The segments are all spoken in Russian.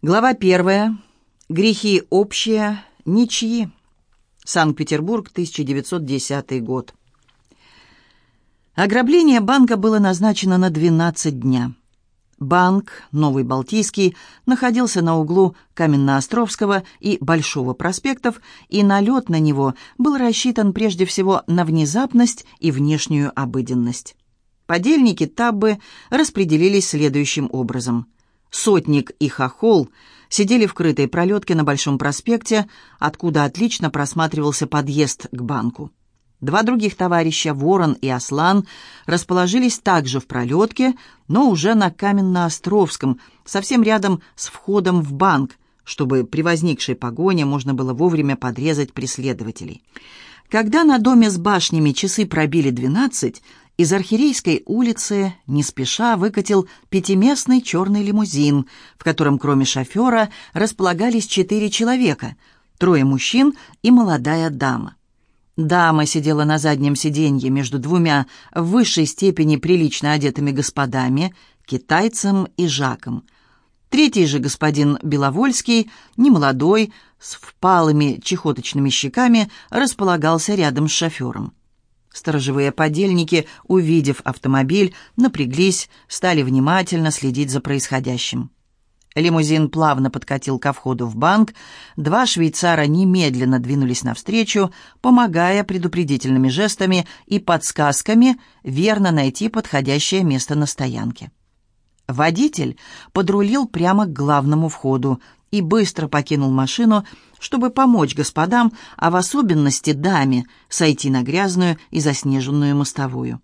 Глава первая. Грехи общие, ничьи. Санкт-Петербург, 1910 год. Ограбление банка было назначено на 12 дня. Банк, Новый Балтийский, находился на углу Каменноостровского и Большого проспектов, и налет на него был рассчитан прежде всего на внезапность и внешнюю обыденность. Подельники Таббы распределились следующим образом – Сотник и Хохол сидели в крытой пролетке на Большом проспекте, откуда отлично просматривался подъезд к банку. Два других товарища, Ворон и Аслан, расположились также в пролетке, но уже на Каменно-Островском, совсем рядом с входом в банк, чтобы при возникшей погоне можно было вовремя подрезать преследователей. Когда на доме с башнями часы пробили двенадцать, из Архирейской улицы не спеша выкатил пятиместный черный лимузин, в котором кроме шофера располагались четыре человека, трое мужчин и молодая дама. Дама сидела на заднем сиденье между двумя в высшей степени прилично одетыми господами, китайцем и Жаком. Третий же господин Беловольский, немолодой, с впалыми чехоточными щеками, располагался рядом с шофером. Сторожевые подельники, увидев автомобиль, напряглись, стали внимательно следить за происходящим. Лимузин плавно подкатил ко входу в банк. Два швейцара немедленно двинулись навстречу, помогая предупредительными жестами и подсказками верно найти подходящее место на стоянке. Водитель подрулил прямо к главному входу и быстро покинул машину, чтобы помочь господам, а в особенности даме, сойти на грязную и заснеженную мостовую.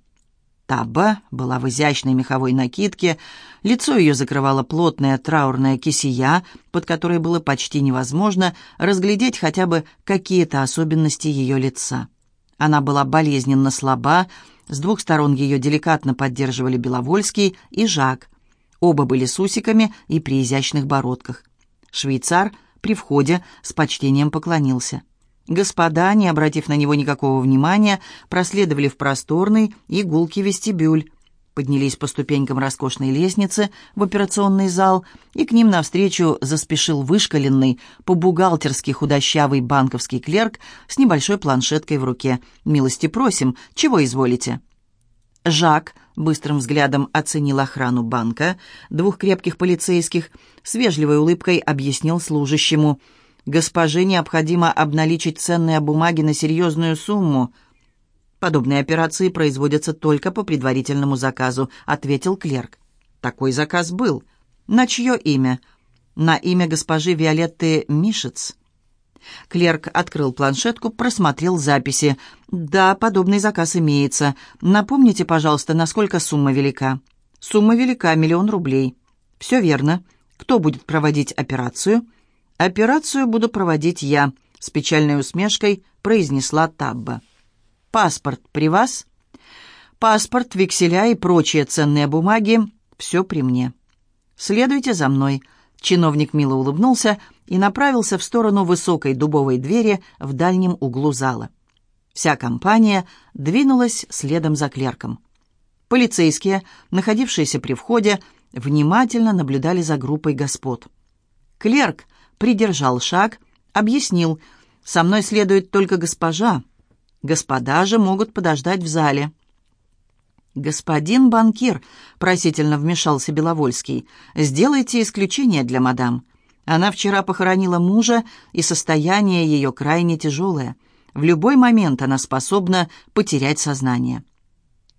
Таба была в изящной меховой накидке, лицо ее закрывала плотная траурная кисия, под которой было почти невозможно разглядеть хотя бы какие-то особенности ее лица. Она была болезненно слаба, с двух сторон ее деликатно поддерживали Беловольский и Жак. Оба были с усиками и при изящных бородках. Швейцар при входе с почтением поклонился. Господа, не обратив на него никакого внимания, проследовали в просторный и гулкий вестибюль, поднялись по ступенькам роскошной лестницы в операционный зал, и к ним навстречу заспешил вышкаленный, по-бухгалтерски худощавый банковский клерк с небольшой планшеткой в руке. «Милости просим, чего изволите?» Жак быстрым взглядом оценил охрану банка, двух крепких полицейских, с вежливой улыбкой объяснил служащему. «Госпоже необходимо обналичить ценные бумаги на серьезную сумму». «Подобные операции производятся только по предварительному заказу», — ответил клерк. «Такой заказ был. На чье имя?» «На имя госпожи Виолетты Мишец». Клерк открыл планшетку, просмотрел записи. «Да, подобный заказ имеется. Напомните, пожалуйста, насколько сумма велика?» «Сумма велика, миллион рублей». «Все верно. Кто будет проводить операцию?» «Операцию буду проводить я», — с печальной усмешкой произнесла Табба. «Паспорт при вас?» «Паспорт, векселя и прочие ценные бумаги — все при мне». «Следуйте за мной». Чиновник мило улыбнулся и направился в сторону высокой дубовой двери в дальнем углу зала. Вся компания двинулась следом за клерком. Полицейские, находившиеся при входе, внимательно наблюдали за группой господ. Клерк придержал шаг, объяснил, «Со мной следует только госпожа. Господа же могут подождать в зале». «Господин банкир», — просительно вмешался Беловольский, — «сделайте исключение для мадам. Она вчера похоронила мужа, и состояние ее крайне тяжелое. В любой момент она способна потерять сознание».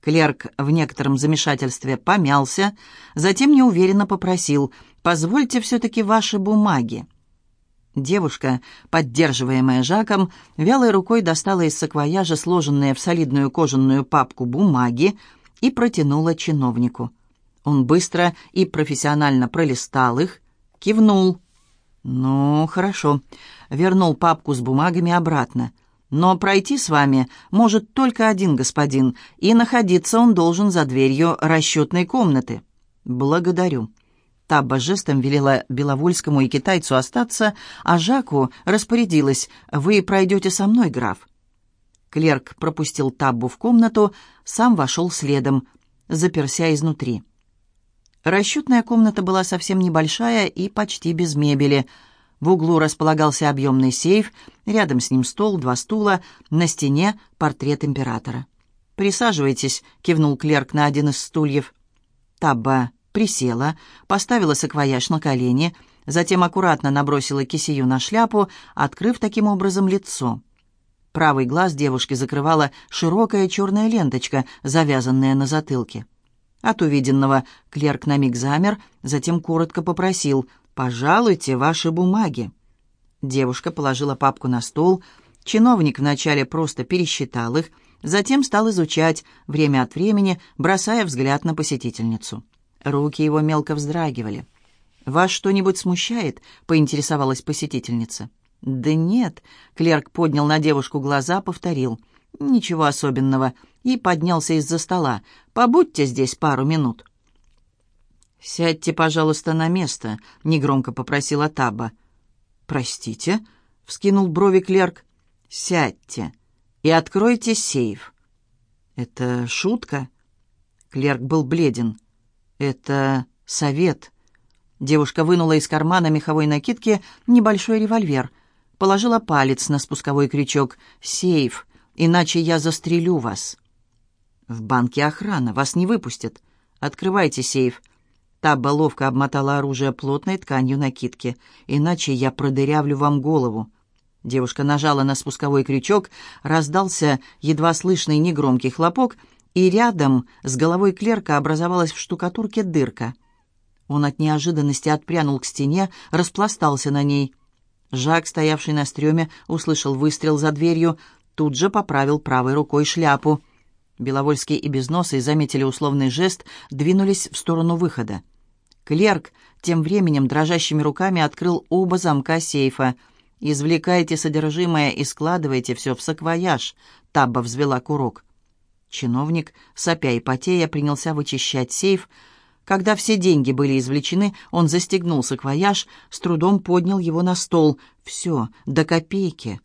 Клерк в некотором замешательстве помялся, затем неуверенно попросил «Позвольте все-таки ваши бумаги». Девушка, поддерживаемая Жаком, вялой рукой достала из саквояжа сложенные в солидную кожаную папку бумаги и протянула чиновнику. Он быстро и профессионально пролистал их, кивнул – «Ну, хорошо». Вернул папку с бумагами обратно. «Но пройти с вами может только один господин, и находиться он должен за дверью расчетной комнаты». «Благодарю». Табба жестом велела Беловольскому и китайцу остаться, а Жаку распорядилась «Вы пройдете со мной, граф». Клерк пропустил Таббу в комнату, сам вошел следом, заперся изнутри. Расчетная комната была совсем небольшая и почти без мебели. В углу располагался объемный сейф, рядом с ним стол, два стула, на стене портрет императора. «Присаживайтесь», — кивнул клерк на один из стульев. Табба присела, поставила саквояж на колени, затем аккуратно набросила кисею на шляпу, открыв таким образом лицо. Правый глаз девушки закрывала широкая черная ленточка, завязанная на затылке. От увиденного клерк на миг замер, затем коротко попросил «Пожалуйте ваши бумаги». Девушка положила папку на стол. Чиновник вначале просто пересчитал их, затем стал изучать, время от времени бросая взгляд на посетительницу. Руки его мелко вздрагивали. «Вас что-нибудь смущает?» — поинтересовалась посетительница. «Да нет», — клерк поднял на девушку глаза, повторил — «Ничего особенного», и поднялся из-за стола. «Побудьте здесь пару минут». «Сядьте, пожалуйста, на место», — негромко попросила Таба. «Простите», — вскинул брови клерк. «Сядьте и откройте сейф». «Это шутка?» Клерк был бледен. «Это совет». Девушка вынула из кармана меховой накидки небольшой револьвер. Положила палец на спусковой крючок. «Сейф иначе я застрелю вас». «В банке охрана, вас не выпустят. Открывайте сейф». Табба ловко обмотала оружие плотной тканью накидки. «Иначе я продырявлю вам голову». Девушка нажала на спусковой крючок, раздался едва слышный негромкий хлопок, и рядом с головой клерка образовалась в штукатурке дырка. Он от неожиданности отпрянул к стене, распластался на ней. Жак, стоявший на стреме, услышал выстрел за дверью, тут же поправил правой рукой шляпу. Беловольский и Безносый заметили условный жест, двинулись в сторону выхода. Клерк тем временем дрожащими руками открыл оба замка сейфа. «Извлекайте содержимое и складывайте все в саквояж», — Табба взвела курок. Чиновник, сопя и потея, принялся вычищать сейф. Когда все деньги были извлечены, он застегнул саквояж, с трудом поднял его на стол. «Все, до копейки».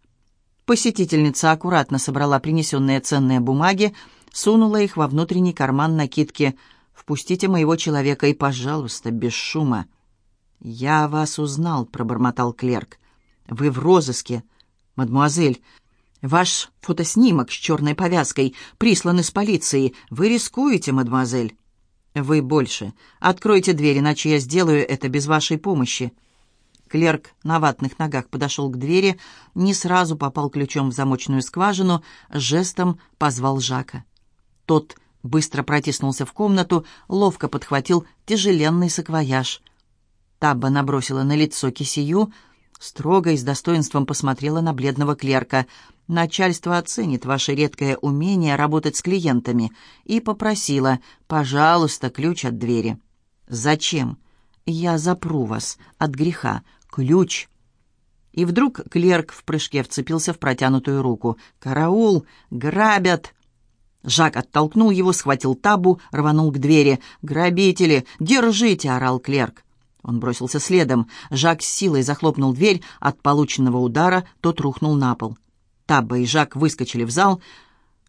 Посетительница аккуратно собрала принесенные ценные бумаги, сунула их во внутренний карман накидки. «Впустите моего человека и, пожалуйста, без шума». «Я вас узнал», — пробормотал клерк. «Вы в розыске, мадмуазель. Ваш фотоснимок с черной повязкой прислан из полиции. Вы рискуете, мадмуазель». «Вы больше. Откройте дверь, иначе я сделаю это без вашей помощи». Клерк на ватных ногах подошел к двери, не сразу попал ключом в замочную скважину, жестом позвал Жака. Тот быстро протиснулся в комнату, ловко подхватил тяжеленный саквояж. Табба набросила на лицо кисию, строго и с достоинством посмотрела на бледного клерка. «Начальство оценит ваше редкое умение работать с клиентами» и попросила «пожалуйста, ключ от двери». «Зачем?» «Я запру вас от греха. Ключ!» И вдруг клерк в прыжке вцепился в протянутую руку. «Караул! Грабят!» Жак оттолкнул его, схватил табу, рванул к двери. «Грабители! Держите!» — орал клерк. Он бросился следом. Жак с силой захлопнул дверь. От полученного удара тот рухнул на пол. Табба и Жак выскочили в зал.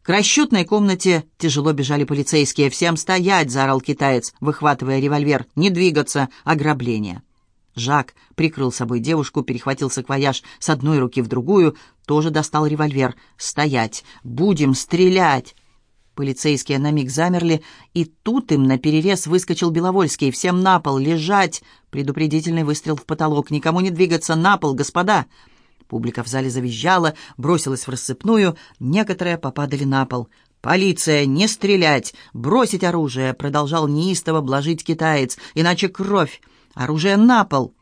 К расчетной комнате тяжело бежали полицейские. «Всем стоять!» — заорал китаец, выхватывая револьвер. «Не двигаться! Ограбление!» Жак прикрыл собой девушку, перехватил саквояж с одной руки в другую, тоже достал револьвер. «Стоять! Будем стрелять!» Полицейские на миг замерли, и тут им наперерез выскочил Беловольский. «Всем на пол! Лежать!» Предупредительный выстрел в потолок. «Никому не двигаться! На пол, господа!» Публика в зале завизжала, бросилась в рассыпную, некоторые попадали на пол. «Полиция! Не стрелять! Бросить оружие!» Продолжал неистово блажить китаец. «Иначе кровь! Оружие на пол!»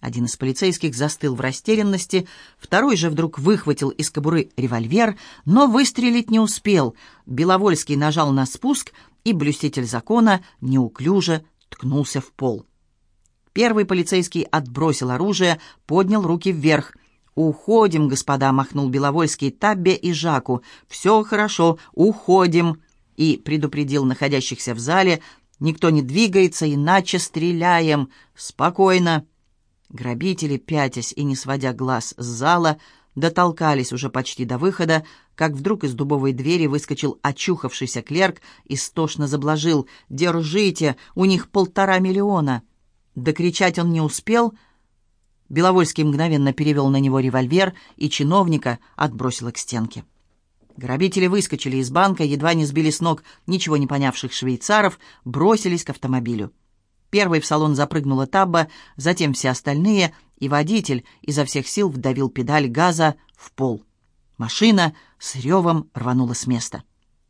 Один из полицейских застыл в растерянности, второй же вдруг выхватил из кобуры револьвер, но выстрелить не успел. Беловольский нажал на спуск, и блюститель закона неуклюже ткнулся в пол. Первый полицейский отбросил оружие, поднял руки вверх. «Уходим, господа!» — махнул Беловольский Таббе и Жаку. «Все хорошо, уходим!» и предупредил находящихся в зале Никто не двигается, иначе стреляем. Спокойно. Грабители, пятясь и не сводя глаз с зала, дотолкались уже почти до выхода, как вдруг из дубовой двери выскочил очухавшийся клерк и стошно заблажил «Держите! У них полтора миллиона!» Докричать он не успел. Беловольский мгновенно перевел на него револьвер, и чиновника отбросило к стенке. Грабители выскочили из банка, едва не сбили с ног ничего не понявших швейцаров, бросились к автомобилю. Первый в салон запрыгнула Табба, затем все остальные, и водитель изо всех сил вдавил педаль газа в пол. Машина с ревом рванула с места.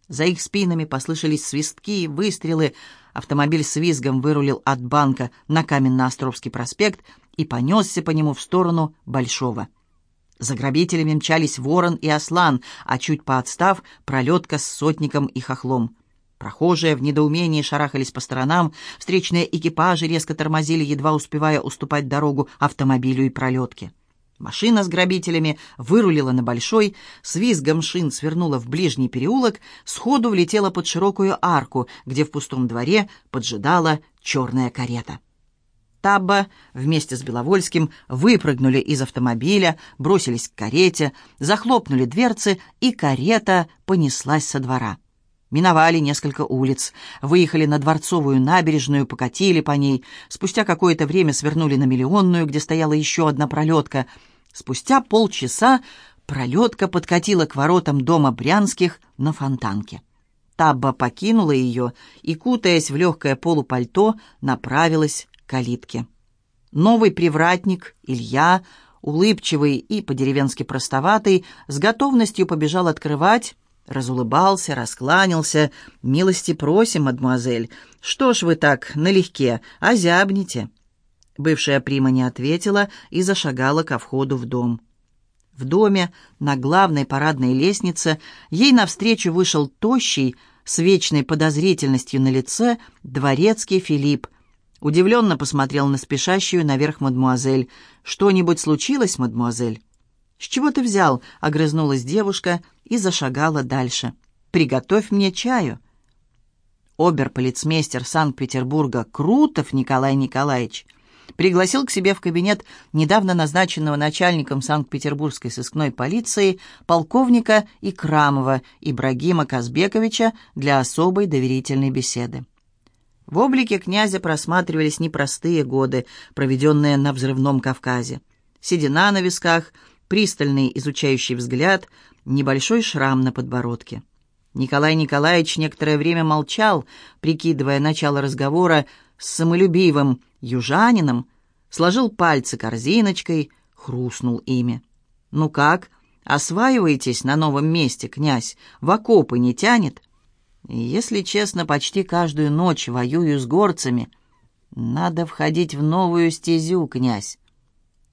За их спинами послышались свистки выстрелы. Автомобиль с визгом вырулил от банка на Каменно-Островский проспект и понесся по нему в сторону Большого. За грабителями мчались ворон и ослан, а чуть поотстав — пролетка с сотником и хохлом. Прохожие в недоумении шарахались по сторонам, встречные экипажи резко тормозили, едва успевая уступать дорогу автомобилю и пролетке. Машина с грабителями вырулила на большой, с визгом шин свернула в ближний переулок, сходу влетела под широкую арку, где в пустом дворе поджидала черная карета. Табба вместе с Беловольским выпрыгнули из автомобиля, бросились к карете, захлопнули дверцы, и карета понеслась со двора. Миновали несколько улиц, выехали на Дворцовую набережную, покатили по ней. Спустя какое-то время свернули на Миллионную, где стояла еще одна пролетка. Спустя полчаса пролетка подкатила к воротам дома Брянских на Фонтанке. Табба покинула ее и, кутаясь в легкое полупальто, направилась калитке. Новый привратник, Илья, улыбчивый и по-деревенски простоватый, с готовностью побежал открывать, Разулыбался, раскланялся. «Милости просим, мадемуазель. Что ж вы так налегке, озябнете?» Бывшая прима не ответила и зашагала ко входу в дом. В доме, на главной парадной лестнице, ей навстречу вышел тощий, с вечной подозрительностью на лице, дворецкий Филипп. Удивленно посмотрел на спешащую наверх мадемуазель. «Что-нибудь случилось, мадемуазель?» «С чего ты взял?» — огрызнулась девушка и зашагала дальше. «Приготовь мне чаю». Оберполицмейстер Санкт-Петербурга Крутов Николай Николаевич пригласил к себе в кабинет недавно назначенного начальником Санкт-Петербургской сыскной полиции полковника Икрамова Ибрагима Казбековича для особой доверительной беседы. В облике князя просматривались непростые годы, проведенные на взрывном Кавказе. Седина на висках — пристальный изучающий взгляд, небольшой шрам на подбородке. Николай Николаевич некоторое время молчал, прикидывая начало разговора с самолюбивым южанином, сложил пальцы корзиночкой, хрустнул ими. «Ну как, осваиваетесь на новом месте, князь? В окопы не тянет?» «Если честно, почти каждую ночь воюю с горцами. Надо входить в новую стезю, князь.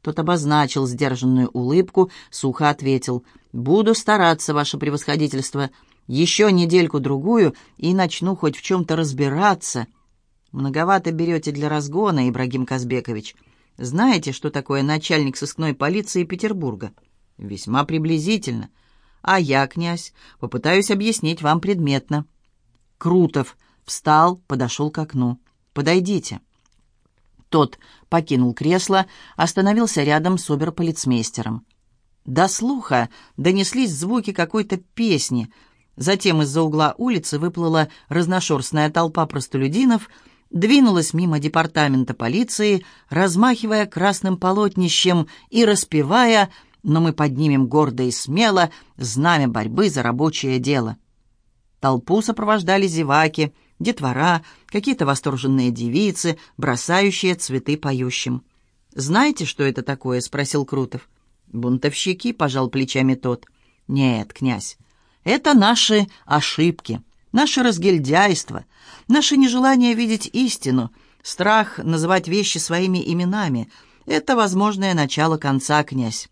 Тот обозначил сдержанную улыбку, сухо ответил. «Буду стараться, ваше превосходительство. Еще недельку-другую и начну хоть в чем-то разбираться». «Многовато берете для разгона, Ибрагим Казбекович. Знаете, что такое начальник сыскной полиции Петербурга?» «Весьма приблизительно. А я, князь, попытаюсь объяснить вам предметно». Крутов встал, подошел к окну. «Подойдите». Тот покинул кресло, остановился рядом с оберполицмейстером. До слуха донеслись звуки какой-то песни. Затем из-за угла улицы выплыла разношерстная толпа простолюдинов, двинулась мимо департамента полиции, размахивая красным полотнищем и распевая «Но мы поднимем гордо и смело знамя борьбы за рабочее дело». Толпу сопровождали зеваки — детвора, какие-то восторженные девицы, бросающие цветы поющим. «Знаете, что это такое?» — спросил Крутов. «Бунтовщики», — пожал плечами тот. «Нет, князь, это наши ошибки, наше разгильдяйство, наше нежелание видеть истину, страх называть вещи своими именами. Это возможное начало конца, князь».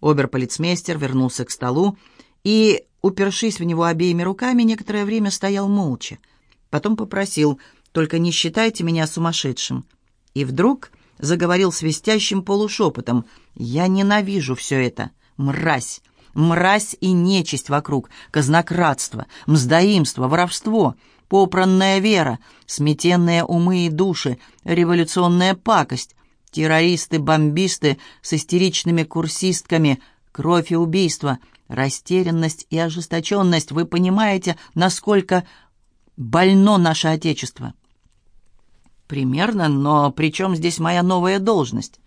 Оберполицмейстер вернулся к столу и, упершись в него обеими руками, некоторое время стоял молча. Потом попросил, «Только не считайте меня сумасшедшим». И вдруг заговорил свистящим полушепотом, «Я ненавижу все это. Мразь! Мразь и нечисть вокруг, казнократство, мздоимство, воровство, попранная вера, сметенные умы и души, революционная пакость, террористы-бомбисты с истеричными курсистками, кровь и убийство, растерянность и ожесточенность. Вы понимаете, насколько больно наше Отечество?» «Примерно, но при чем здесь моя новая должность?»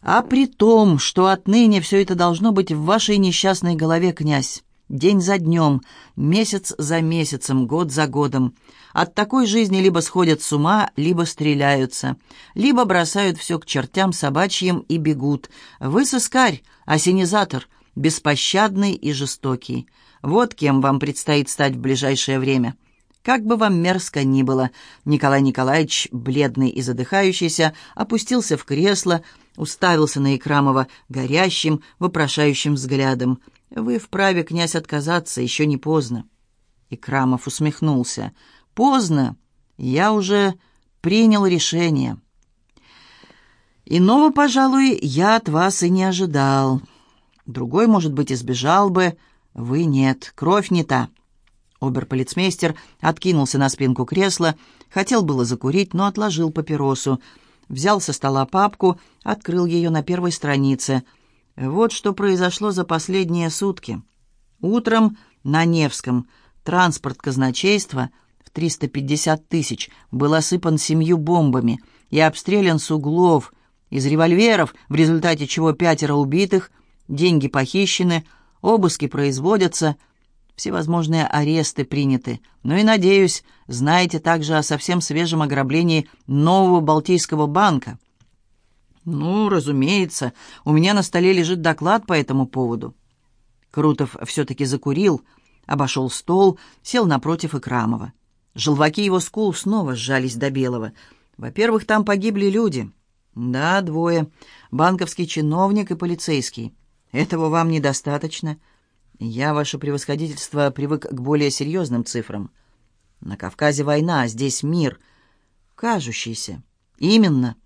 «А при том, что отныне все это должно быть в вашей несчастной голове, князь. День за днем, месяц за месяцем, год за годом. От такой жизни либо сходят с ума, либо стреляются, либо бросают все к чертям собачьим и бегут. Вы сыскарь, осенизатор, беспощадный и жестокий. Вот кем вам предстоит стать в ближайшее время. Как бы вам мерзко ни было, Николай Николаевич, бледный и задыхающийся, опустился в кресло, уставился на Икрамова горящим, вопрошающим взглядом. «Вы вправе, князь, отказаться, еще не поздно». Икрамов усмехнулся. «Поздно. Я уже принял решение». «Иного, пожалуй, я от вас и не ожидал. Другой, может быть, избежал бы. Вы нет, кровь не та». Оберполицмейстер откинулся на спинку кресла, хотел было закурить, но отложил папиросу. Взял со стола папку, открыл ее на первой странице. Вот что произошло за последние сутки. Утром на Невском транспорт казначейства в 350 тысяч был осыпан семью бомбами и обстрелян с углов, из револьверов, в результате чего пятеро убитых, деньги похищены, обыски производятся — Всевозможные аресты приняты. Ну и, надеюсь, знаете также о совсем свежем ограблении нового Балтийского банка. Ну, разумеется, у меня на столе лежит доклад по этому поводу. Крутов все-таки закурил, обошел стол, сел напротив Икрамова. Желваки его скул снова сжались до белого. Во-первых, там погибли люди. Да, двое. Банковский чиновник и полицейский. Этого вам недостаточно. — «Я, ваше превосходительство, привык к более серьезным цифрам. На Кавказе война, а здесь мир. Кажущийся. Именно.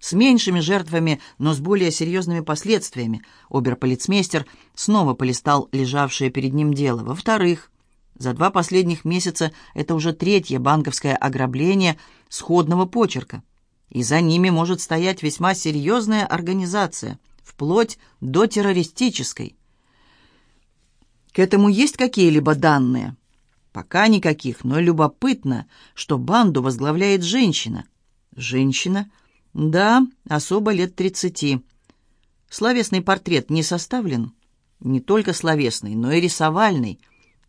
С меньшими жертвами, но с более серьезными последствиями. Оберполицмейстер снова полистал лежавшее перед ним дело. Во-вторых, за два последних месяца это уже третье банковское ограбление сходного почерка. И за ними может стоять весьма серьезная организация, вплоть до террористической. К этому есть какие-либо данные? Пока никаких, но любопытно, что банду возглавляет женщина. Женщина? Да, особо лет тридцати. Словесный портрет не составлен? Не только словесный, но и рисовальный.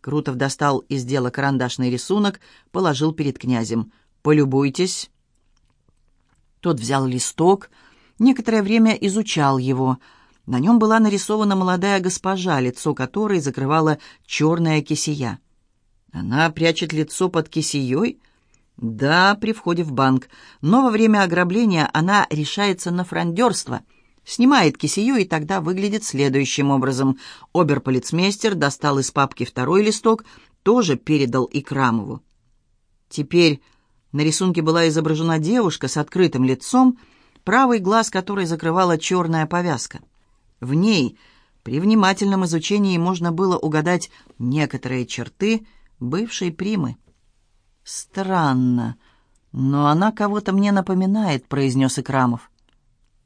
Крутов достал из дела карандашный рисунок, положил перед князем. «Полюбуйтесь». Тот взял листок, некоторое время изучал его — на нем была нарисована молодая госпожа, лицо которой закрывала черная кисия. Она прячет лицо под кисией? Да, при входе в банк. Но во время ограбления она решается на фрондерство. Снимает кисию, и тогда выглядит следующим образом. Оберполицмейстер достал из папки второй листок, тоже передал Икрамову. Теперь на рисунке была изображена девушка с открытым лицом, правый глаз которой закрывала черная повязка. В ней при внимательном изучении можно было угадать некоторые черты бывшей примы. «Странно, но она кого-то мне напоминает», — произнес Икрамов.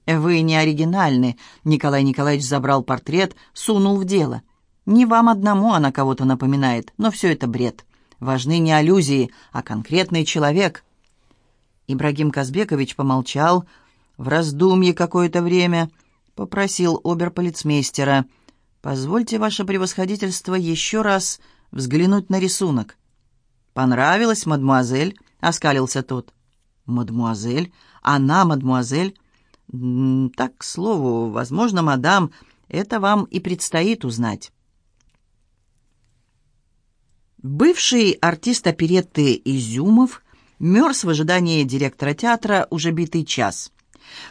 «Вы не оригинальны», — Николай Николаевич забрал портрет, сунул в дело. «Не вам одному она кого-то напоминает, но все это бред. Важны не аллюзии, а конкретный человек». Ибрагим Казбекович помолчал, в раздумье какое-то время — попросил оберполицмейстера. «Позвольте, ваше превосходительство, еще раз взглянуть на рисунок». «Понравилось, мадмуазель?» — оскалился тот. «Мадмуазель? Она, мадмуазель?» «Так, к слову, возможно, мадам, это вам и предстоит узнать». Бывший артист оперетты Изюмов мерз в ожидании директора театра уже битый час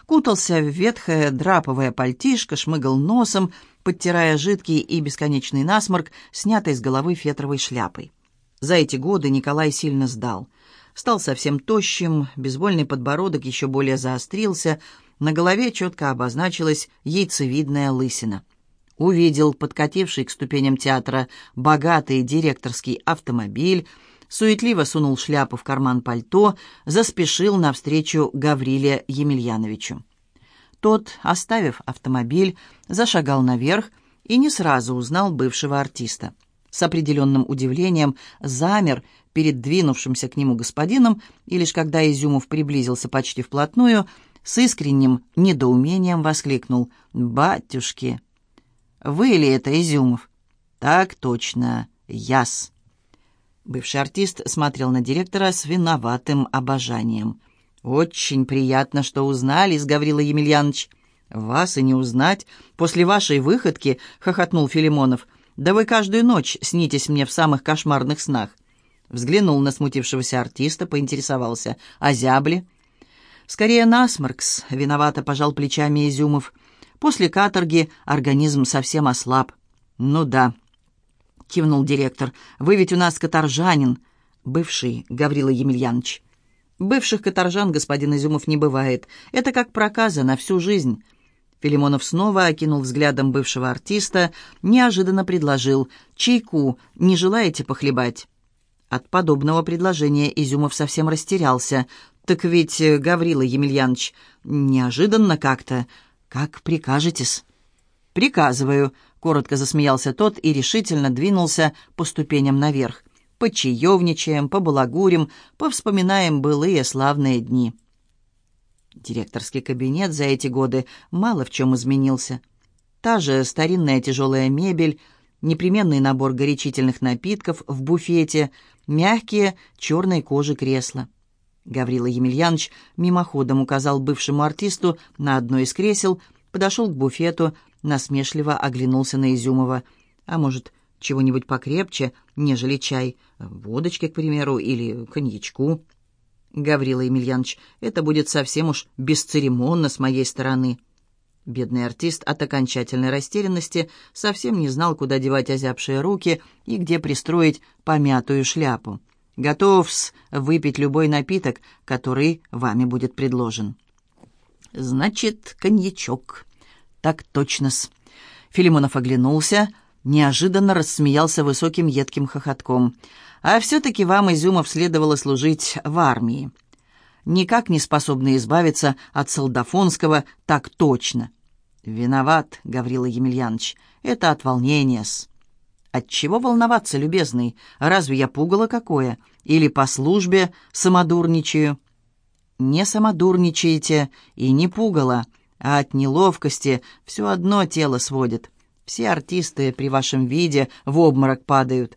кутался в ветхое драповое пальтишко, шмыгал носом, подтирая жидкий и бесконечный насморк, снятый с головы фетровой шляпой. За эти годы Николай сильно сдал. Стал совсем тощим, безвольный подбородок еще более заострился, на голове четко обозначилась яйцевидная лысина. Увидел подкативший к ступеням театра богатый директорский автомобиль, суетливо сунул шляпу в карман пальто, заспешил навстречу Гавриле Емельяновичу. Тот, оставив автомобиль, зашагал наверх, и не сразу узнал бывшего артиста. С определенным удивлением замер перед двинувшимся к нему господином, и лишь когда Изюмов приблизился почти вплотную, с искренним недоумением воскликнул «Батюшки!» «Вы ли это, Изюмов?» «Так точно, яс». Бывший артист смотрел на директора с виноватым обожанием. «Очень приятно, что узнали, с Гаврила Емельянович». «Вас и не узнать. После вашей выходки», — хохотнул Филимонов, — «да вы каждую ночь снитесь мне в самых кошмарных снах». Взглянул на смутившегося артиста, поинтересовался. «А зябли?» «Скорее насморкс», — виновато пожал плечами Изюмов. «После каторги организм совсем ослаб». «Ну да», — кивнул директор. «Вы ведь у нас каторжанин, бывший Гаврила Емельянович». «Бывших каторжан, господин Изюмов, не бывает. Это как проказа на всю жизнь». Филимонов снова окинул взглядом бывшего артиста, неожиданно предложил «Чайку не желаете похлебать?» От подобного предложения Изюмов совсем растерялся. «Так ведь, э, Гаврила Емельянович, неожиданно как-то. Как прикажетесь?» «Приказываю», — коротко засмеялся тот и решительно двинулся по ступеням наверх. «Почаевничаем, побалагурим, повспоминаем былые славные дни». Директорский кабинет за эти годы мало в чем изменился. Та же старинная тяжелая мебель, непременный набор горячительных напитков в буфете, мягкие черной кожи кресла. Гаврила Емельянович мимоходом указал бывшему артисту на одно из кресел, подошел к буфету, насмешливо оглянулся на Изюмова. «А может, чего-нибудь покрепче, нежели чай? Водочки, к примеру, или коньячку?» Гаврила Емельянович, это будет совсем уж бесцеремонно с моей стороны». Бедный артист от окончательной растерянности совсем не знал, куда девать озябшие руки и где пристроить помятую шляпу. Готов выпить любой напиток, который вами будет предложен. «Значит, коньячок». «Так точно-с». Филимонов оглянулся, неожиданно рассмеялся высоким едким хохотком – а все-таки вам, Изюмов, следовало служить в армии. Никак не способны избавиться от солдафонского так точно. Виноват, Гаврила Емельянович, это от волнения-с. Отчего волноваться, любезный? Разве я пугало какое? Или по службе самодурничаю? Не самодурничаете и не пугало, а от неловкости все одно тело сводит. Все артисты при вашем виде в обморок падают.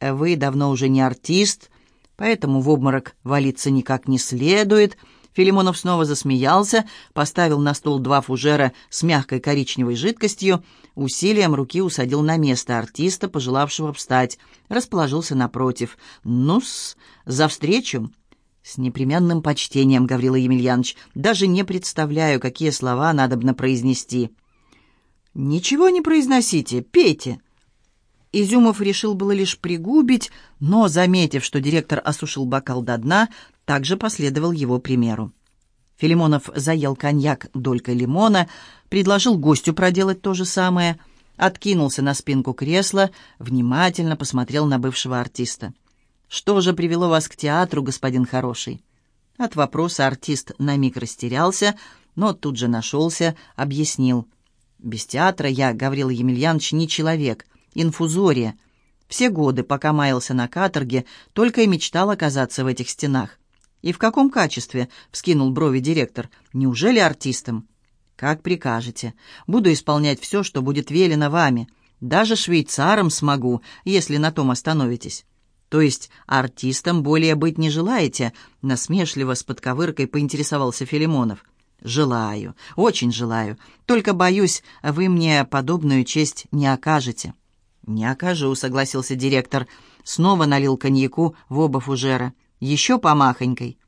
Вы давно уже не артист, поэтому в обморок валиться никак не следует». Филимонов снова засмеялся, поставил на стол два фужера с мягкой коричневой жидкостью, усилием руки усадил на место артиста, пожелавшего встать, расположился напротив. «Ну-с, за встречу!» «С непременным почтением, Гаврила Емельянович, даже не представляю, какие слова надобно произнести». «Ничего не произносите, пейте!» Изюмов решил было лишь пригубить, но, заметив, что директор осушил бокал до дна, также последовал его примеру. Филимонов заел коньяк долькой лимона, предложил гостю проделать то же самое, откинулся на спинку кресла, внимательно посмотрел на бывшего артиста. «Что же привело вас к театру, господин хороший?» От вопроса артист на миг растерялся, но тут же нашелся, объяснил. «Без театра я, Гаврил Емельянович, не человек инфузория. Все годы, пока маялся на каторге, только и мечтал оказаться в этих стенах. «И в каком качестве?» — вскинул брови директор. «Неужели артистом?» «Как прикажете. Буду исполнять все, что будет велено вами. Даже швейцаром смогу, если на том остановитесь». «То есть артистом более быть не желаете?» — насмешливо с подковыркой поинтересовался Филимонов. «Желаю, очень желаю. Только, боюсь, вы мне подобную честь не окажете». «Не окажу», — согласился директор. Снова налил коньяку в оба фужера. «Еще помахонькой».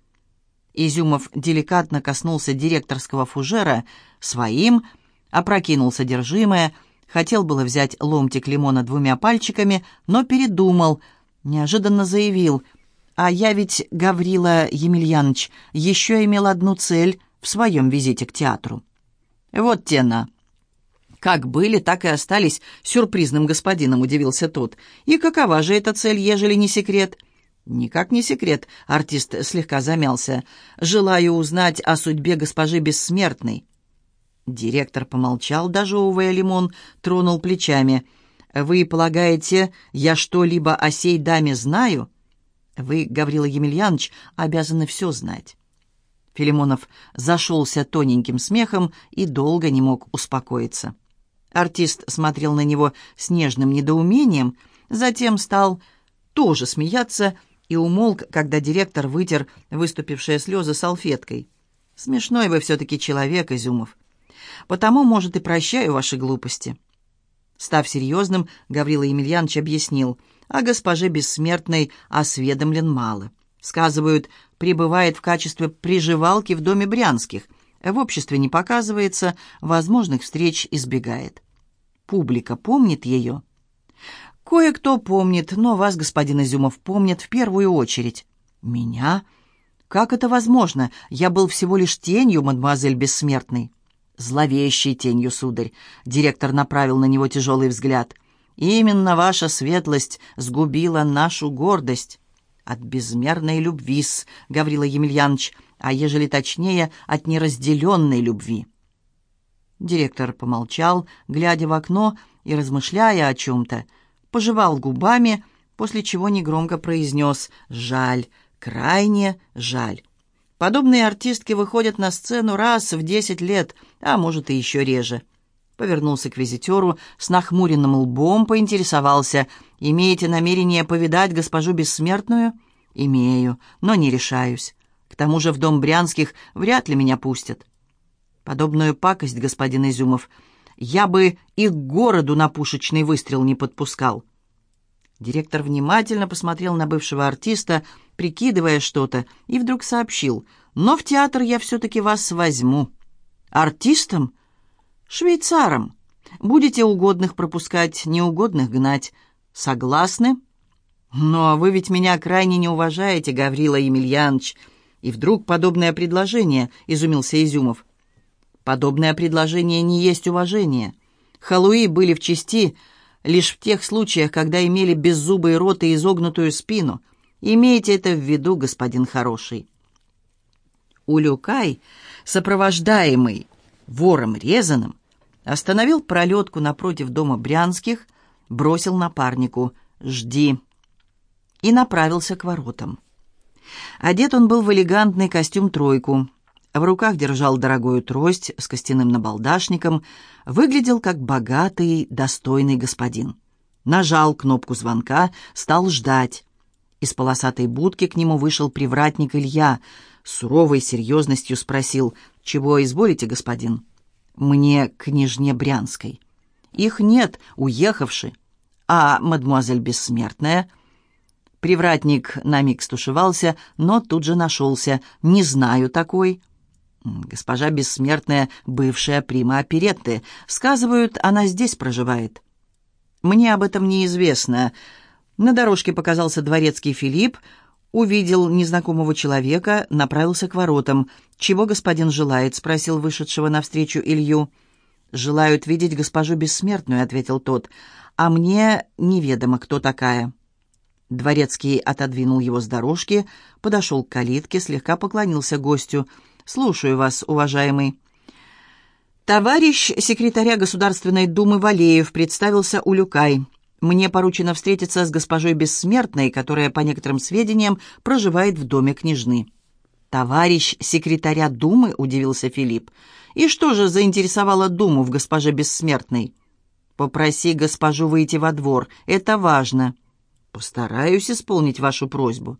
Изюмов деликатно коснулся директорского фужера своим, опрокинул содержимое, хотел было взять ломтик лимона двумя пальчиками, но передумал, неожиданно заявил, «А я ведь, Гаврила Емельянович, еще имел одну цель в своем визите к театру». «Вот те на», «Как были, так и остались сюрпризным господином», — удивился тот. «И какова же эта цель, ежели не секрет?» «Никак не секрет», — артист слегка замялся. «Желаю узнать о судьбе госпожи Бессмертной». Директор помолчал, дожевывая лимон, тронул плечами. «Вы полагаете, я что-либо о сей даме знаю?» «Вы, Гаврила Емельянович, обязаны все знать». Филимонов зашелся тоненьким смехом и долго не мог успокоиться. Артист смотрел на него с нежным недоумением, затем стал тоже смеяться и умолк, когда директор вытер выступившие слезы салфеткой. «Смешной вы все-таки человек, Изюмов. Потому, может, и прощаю ваши глупости». Став серьезным, Гаврила Емельянович объяснил, а госпоже Бессмертной осведомлен мало. Сказывают, пребывает в качестве приживалки в доме Брянских. В обществе не показывается, возможных встреч избегает. Публика помнит ее? Кое-кто помнит, но вас, господин Изюмов, помнит в первую очередь. Меня? Как это возможно? Я был всего лишь тенью, мадемуазель Бессмертной. Зловещей тенью, сударь. Директор направил на него тяжелый взгляд. Именно ваша светлость сгубила нашу гордость. От безмерной любви, Гаврила Емельянович, а ежели точнее, от неразделенной любви. Директор помолчал, глядя в окно и размышляя о чем-то, пожевал губами, после чего негромко произнес «Жаль, крайне жаль». Подобные артистки выходят на сцену раз в десять лет, а может и еще реже. Повернулся к визитеру, с нахмуренным лбом поинтересовался. «Имеете намерение повидать госпожу Бессмертную?» «Имею, но не решаюсь. К тому же в дом Брянских вряд ли меня пустят». «Подобную пакость, господин Изюмов, я бы и к городу на пушечный выстрел не подпускал». Директор внимательно посмотрел на бывшего артиста, прикидывая что-то, и вдруг сообщил, «Но в театр я все-таки вас возьму». «Артистом?» «Швейцаром. Будете угодных пропускать, неугодных гнать. Согласны?» «Но вы ведь меня крайне не уважаете, Гаврила Емельянович». «И вдруг подобное предложение», — изумился Изюмов. «Подобное предложение не есть уважение. Халуи были в чести лишь в тех случаях, когда имели беззубый рот и изогнутую спину. Имейте это в виду, господин хороший». Улюкай, сопровождаемый вором резаным, остановил пролетку напротив дома Брянских, бросил напарнику «Жди» и направился к воротам. Одет он был в элегантный костюм-тройку, в руках держал дорогую трость с костяным набалдашником, выглядел как богатый, достойный господин. Нажал кнопку звонка, стал ждать. Из полосатой будки к нему вышел привратник Илья, с суровой серьезностью спросил, «Чего изволите, господин?» «Мне княжне Брянской». «Их нет, уехавши». «А мадемуазель Бессмертная?» Привратник на миг стушевался, но тут же нашелся. «Не знаю такой». «Госпожа Бессмертная, бывшая прима оперетты. Сказывают, она здесь проживает». «Мне об этом неизвестно». На дорожке показался дворецкий Филипп, увидел незнакомого человека, направился к воротам. «Чего господин желает?» — спросил вышедшего навстречу Илью. «Желают видеть госпожу Бессмертную», — ответил тот. «А мне неведомо, кто такая». Дворецкий отодвинул его с дорожки, подошел к калитке, слегка поклонился гостю. «Слушаю вас, уважаемый». «Товарищ секретаря Государственной Думы Валеев», — представился Улюкай. «Мне поручено встретиться с госпожой Бессмертной, которая, по некоторым сведениям, проживает в доме княжны». «Товарищ секретаря Думы?» — удивился Филипп. «И что же заинтересовало Думу в госпоже Бессмертной?» «Попроси госпожу выйти во двор. Это важно». «Постараюсь исполнить вашу просьбу».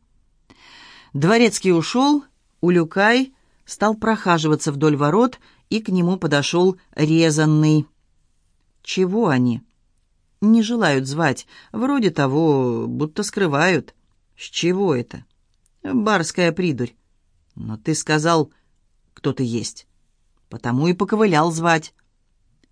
Дворецкий ушел, Улюкай стал прохаживаться вдоль ворот, и к нему подошел резанный. «Чего они?» «Не желают звать. Вроде того, будто скрывают». «С чего это?» «Барская придурь». «Но ты сказал, кто ты есть». «Потому и поковылял звать».